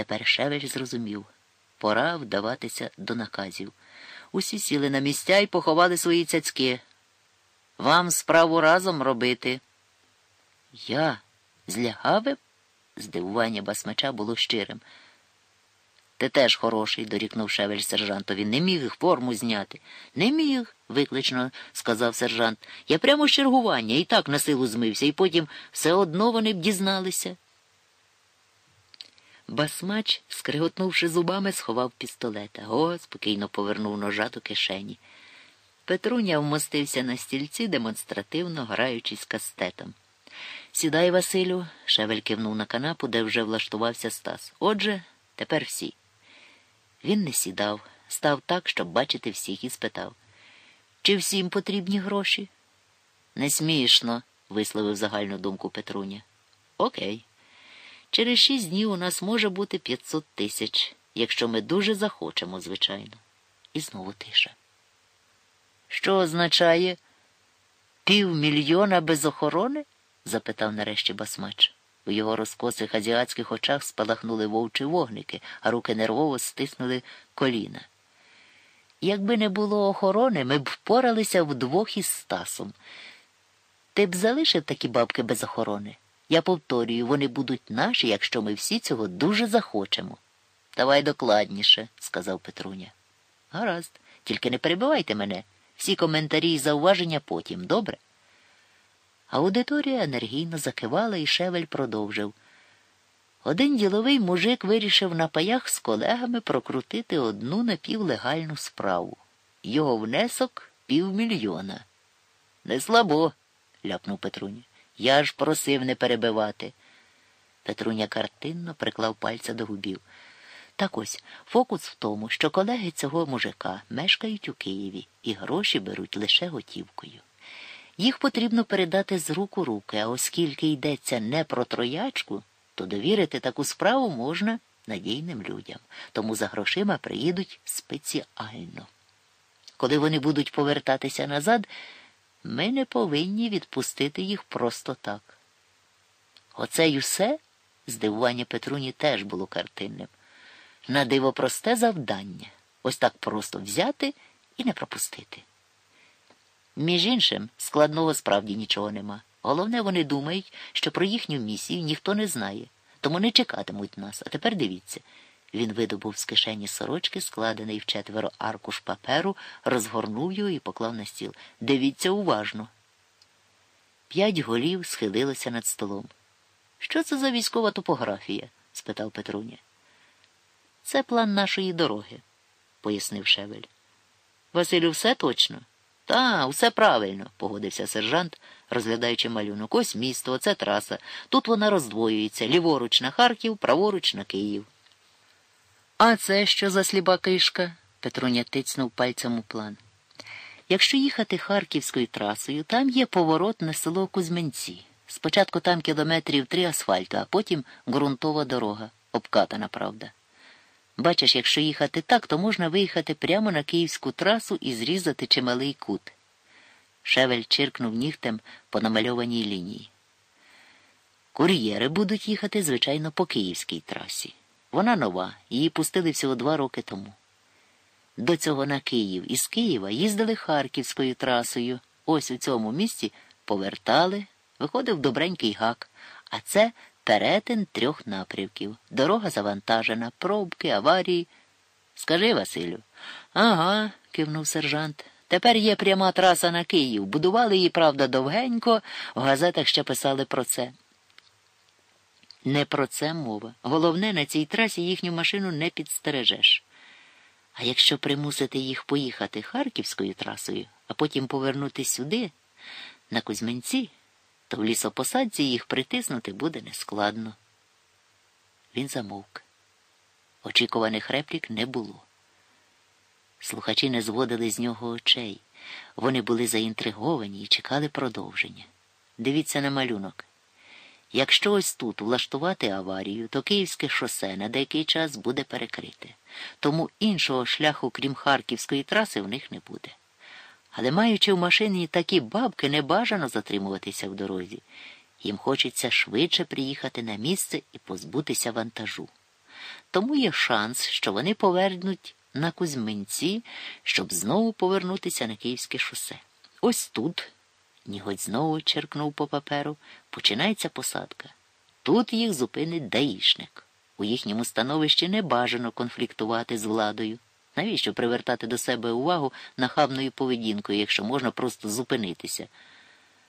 Тепер Шевель зрозумів пора вдаватися до наказів. Усі сіли на місця і поховали свої цяцьки. Вам справу разом робити. Я злягавив? Здивування басмача було щирим. Ти теж хороший, дорікнув шевель сержантові. Не міг форму зняти. Не міг, виклично сказав сержант. Я прямо з чергування і так на силу змився, і потім все одно вони б дізналися. Басмач, скриготнувши зубами, сховав пістолета. О, спокійно повернув ножа до кишені. Петруня вмостився на стільці, демонстративно граючись кастетом. Сідай, Василю, шевель кивнув на канапу, де вже влаштувався Стас. Отже, тепер всі. Він не сідав, став так, щоб бачити всіх, і спитав чи всім потрібні гроші? Не смішно, висловив загальну думку Петруня. Окей. Через шість днів у нас може бути 500 тисяч, якщо ми дуже захочемо, звичайно. І знову тиша. Що означає півмільйона без охорони? запитав нарешті басмач. У його розкосих азіатських очах спалахнули вовчі вогники, а руки нервово стиснули коліна. Якби не було охорони, ми б впоралися вдвох із Стасом. Ти б залишив такі бабки без охорони? Я повторюю, вони будуть наші, якщо ми всі цього дуже захочемо. Давай докладніше, сказав Петруня. Гаразд, тільки не перебивайте мене. Всі коментарі і зауваження потім, добре? Аудиторія енергійно закивала, і шевель продовжив. Один діловий мужик вирішив на паях з колегами прокрутити одну напівлегальну справу. Його внесок півмільйона. Не слабо, ляпнув Петруня. Я ж просив не перебивати. Петруня картинно приклав пальця до губів. Так ось фокус в тому, що колеги цього мужика мешкають у Києві і гроші беруть лише готівкою. Їх потрібно передати з рук у руки, а оскільки йдеться не про троячку, то довірити таку справу можна надійним людям, тому за грошима приїдуть спеціально. Коли вони будуть повертатися назад, ми не повинні відпустити їх просто так. Оце й усе здивування Петруні теж було картинним. На диво просте завдання ось так просто взяти і не пропустити. Між іншим, складного справді нічого нема. Головне, вони думають, що про їхню місію ніхто не знає, тому не чекатимуть нас. А тепер дивіться. Він видобув з кишені сорочки, складений в четверо аркуш паперу, розгорнув його і поклав на стіл. Дивіться уважно. П'ять голів схилилося над столом. Що це за військова топографія? спитав Петруня. Це план нашої дороги, пояснив Шевель. Василю, все точно? Та, все правильно, погодився сержант, розглядаючи малюнок. Ось місто, оце траса. Тут вона роздвоюється ліворуч на Харків, праворуч на Київ. А це що за сліба кишка? Петруня тицнув пальцем у план. Якщо їхати харківською трасою, там є поворот на село Кузьменці. Спочатку там кілометрів три асфальту, а потім ґрунтова дорога, обкатана, правда. Бачиш, якщо їхати так, то можна виїхати прямо на київську трасу і зрізати чималий кут. Шевель чиркнув нігтем по намальованій лінії. Кур'єри будуть їхати, звичайно, по київській трасі. Вона нова, її пустили всього два роки тому. До цього на Київ із Києва їздили Харківською трасою. Ось у цьому місці повертали, виходив добренький гак, а це перетин трьох напрямків. Дорога завантажена, пробки, аварії. Скажи, Василю. Ага, кивнув сержант. Тепер є пряма траса на Київ. Будували її, правда, довгенько, в газетах ще писали про це. Не про це мова. Головне, на цій трасі їхню машину не підстережеш. А якщо примусити їх поїхати Харківською трасою, а потім повернути сюди, на Кузьменці, то в лісопосадці їх притиснути буде нескладно. Він замовк. Очікуваних реплік не було. Слухачі не зводили з нього очей. Вони були заінтриговані і чекали продовження. Дивіться на малюнок. Якщо ось тут влаштувати аварію, то Київське шосе на деякий час буде перекрите. Тому іншого шляху, крім Харківської траси, в них не буде. Але маючи в машині такі бабки, не бажано затримуватися в дорозі. Їм хочеться швидше приїхати на місце і позбутися вантажу. тому є шанс, що вони повернуть на Кузьминці, щоб знову повернутися на Київське шосе. Ось тут, нігодь знову черкнув по паперу, починається посадка. Тут їх зупинить даїшник. У їхньому становищі не бажано конфліктувати з владою. Навіщо привертати до себе увагу нахабною поведінкою, якщо можна просто зупинитися?